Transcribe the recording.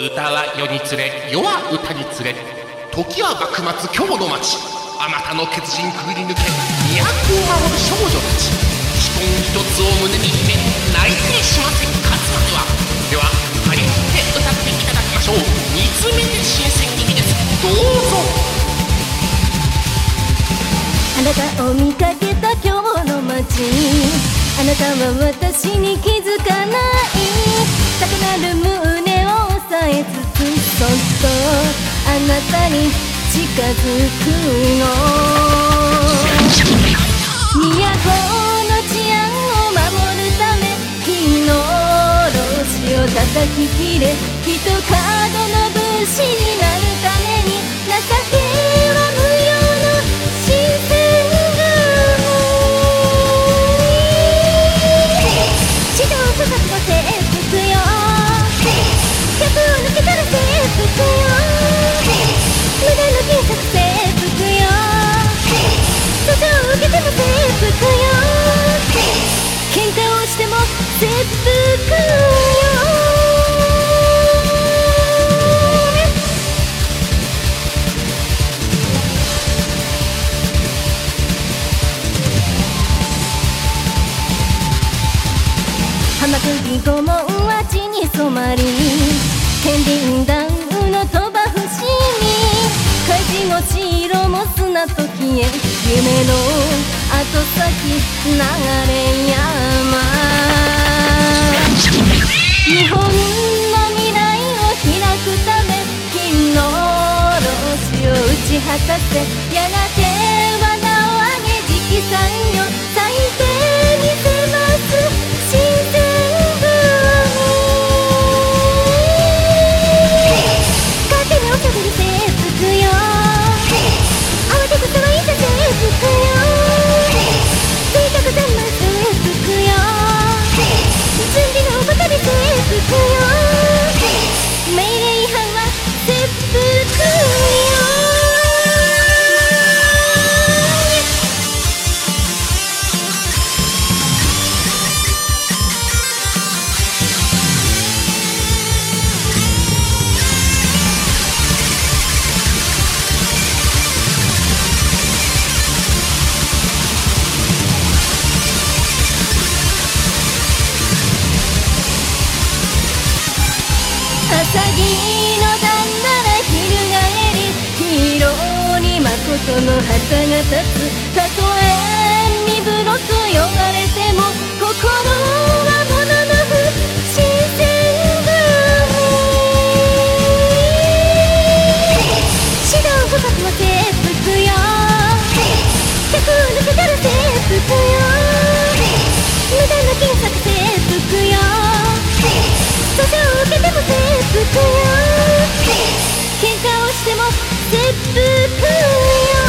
歌は世につれ世は歌につれ。時は幕末京の町あまたの血人くぐり抜け都を守る少女たち。基本一つを胸に秘め泣いてしません勝つまでは。では張り切って歌っていただきましょう。煮詰めて新鮮気味です。どうぞ。あなたを見かけた今日の街。あなたは私に気づかない。高鳴る胸を押さえつつそっとあなたに近づくの。都の治安を守るため金のろしを叩き切れ。一角の武士になるために情け腹よ浜釘顧問は地に染まり天秤ダウの鳥羽伏見海事も城も砂と消え夢の後先流れ山。果たせやがては名を上げ直参よ。最低にせます新選組。勝手におしゃべり征服よ。慌てて騒いだ征服よその旦那ら翻りヒーローに誠の旗が立つ。たとえ身ぶろと呼ばれても心ても制服よ喧嘩をしても切腹よ。